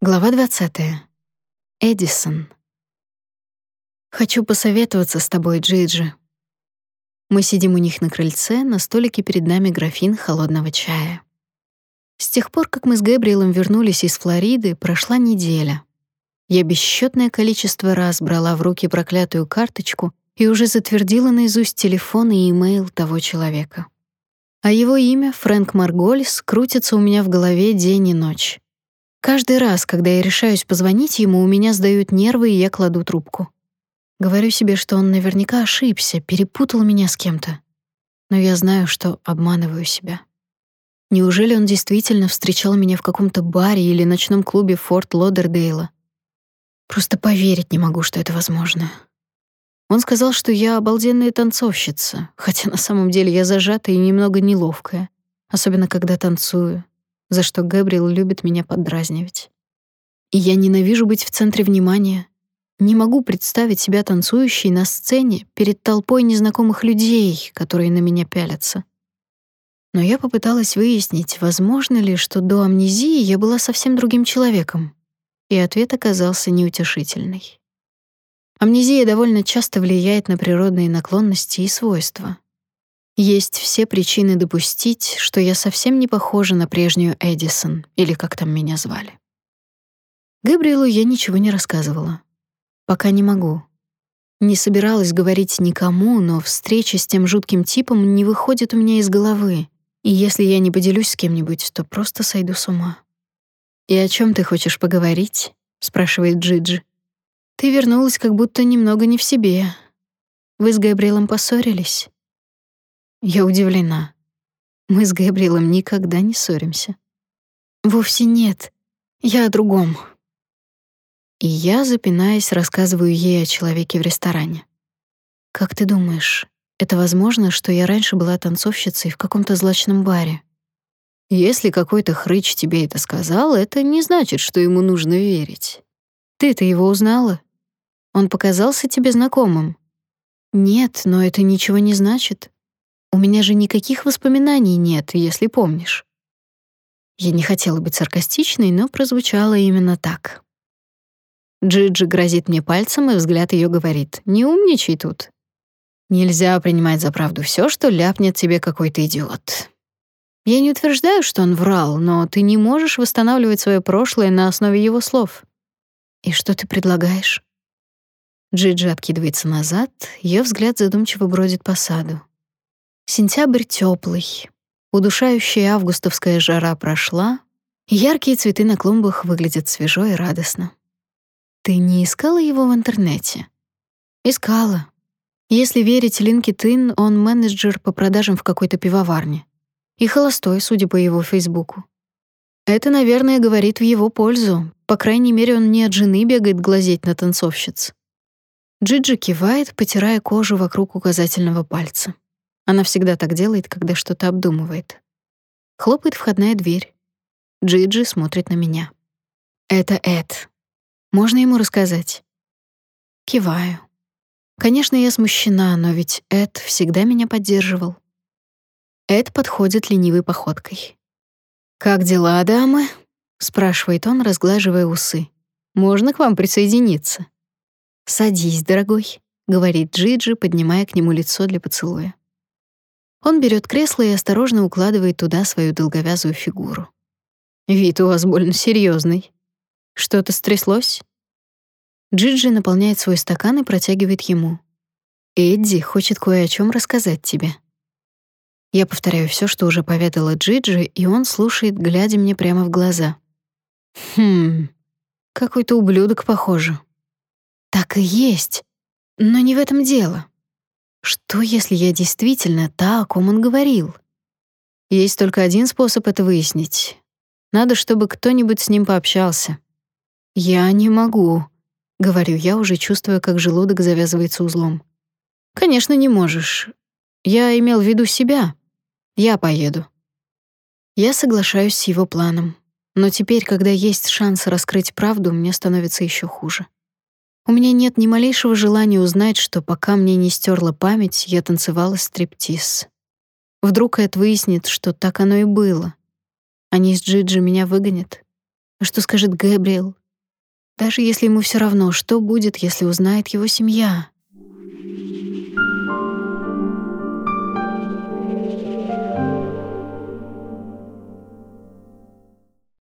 Глава 20. Эдисон. Хочу посоветоваться с тобой, Джиджи. Мы сидим у них на крыльце, на столике перед нами графин холодного чая. С тех пор, как мы с Гэбриэлем вернулись из Флориды, прошла неделя. Я бесчетное количество раз брала в руки проклятую карточку и уже затвердила наизусть телефон и имейл того человека. А его имя, Фрэнк Маргольс, крутится у меня в голове день и ночь. Каждый раз, когда я решаюсь позвонить ему, у меня сдают нервы, и я кладу трубку. Говорю себе, что он наверняка ошибся, перепутал меня с кем-то. Но я знаю, что обманываю себя. Неужели он действительно встречал меня в каком-то баре или ночном клубе Форт Лодердейла? Просто поверить не могу, что это возможно. Он сказал, что я обалденная танцовщица, хотя на самом деле я зажатая и немного неловкая, особенно когда танцую за что Гэбриэл любит меня поддразнивать. И я ненавижу быть в центре внимания. Не могу представить себя танцующей на сцене перед толпой незнакомых людей, которые на меня пялятся. Но я попыталась выяснить, возможно ли, что до амнезии я была совсем другим человеком. И ответ оказался неутешительный. Амнезия довольно часто влияет на природные наклонности и свойства. Есть все причины допустить, что я совсем не похожа на прежнюю Эдисон, или как там меня звали. Габриэлу я ничего не рассказывала. Пока не могу. Не собиралась говорить никому, но встреча с тем жутким типом не выходит у меня из головы. И если я не поделюсь с кем-нибудь, то просто сойду с ума. «И о чем ты хочешь поговорить?» — спрашивает Джиджи. «Ты вернулась как будто немного не в себе. Вы с Габриэлом поссорились?» Я удивлена. Мы с Габриэлем никогда не ссоримся. Вовсе нет. Я о другом. И я, запинаясь, рассказываю ей о человеке в ресторане. Как ты думаешь, это возможно, что я раньше была танцовщицей в каком-то злачном баре? Если какой-то хрыч тебе это сказал, это не значит, что ему нужно верить. Ты-то его узнала? Он показался тебе знакомым? Нет, но это ничего не значит. У меня же никаких воспоминаний нет, если помнишь. Я не хотела быть саркастичной, но прозвучало именно так. Джиджи грозит мне пальцем, и взгляд ее говорит: "Не умничай тут. Нельзя принимать за правду все, что ляпнет тебе какой-то идиот". Я не утверждаю, что он врал, но ты не можешь восстанавливать свое прошлое на основе его слов. И что ты предлагаешь? Джиджи откидывается назад, ее взгляд задумчиво бродит по саду. Сентябрь теплый, удушающая августовская жара прошла, яркие цветы на клумбах выглядят свежо и радостно. Ты не искала его в интернете? Искала. Если верить LinkedIn, он менеджер по продажам в какой-то пивоварне. И холостой, судя по его Фейсбуку. Это, наверное, говорит в его пользу. По крайней мере, он не от жены бегает глазеть на танцовщиц. Джиджи кивает, потирая кожу вокруг указательного пальца. Она всегда так делает, когда что-то обдумывает. Хлопает входная дверь. Джиджи смотрит на меня. Это Эд. Можно ему рассказать? Киваю. Конечно, я смущена, но ведь Эд всегда меня поддерживал. Эд подходит ленивой походкой. «Как дела, дамы?» — спрашивает он, разглаживая усы. «Можно к вам присоединиться?» «Садись, дорогой», — говорит Джиджи, поднимая к нему лицо для поцелуя. Он берет кресло и осторожно укладывает туда свою долговязую фигуру. Вид у вас больно серьезный. Что-то стряслось? Джиджи наполняет свой стакан и протягивает ему. Эдди хочет кое о чем рассказать тебе. Я повторяю все, что уже поведала Джиджи, и он слушает, глядя мне прямо в глаза. Хм. Какой-то ублюдок, похоже. Так и есть. Но не в этом дело. Что, если я действительно та, о ком он говорил? Есть только один способ это выяснить. Надо, чтобы кто-нибудь с ним пообщался. Я не могу, говорю я, уже чувствуя, как желудок завязывается узлом. Конечно, не можешь. Я имел в виду себя. Я поеду. Я соглашаюсь с его планом. Но теперь, когда есть шанс раскрыть правду, мне становится еще хуже. У меня нет ни малейшего желания узнать, что пока мне не стерла память, я танцевала стриптиз. Вдруг Эд выяснит, что так оно и было. Они с Джиджи меня выгонят. А что скажет Гэбриэл? Даже если ему все равно, что будет, если узнает его семья?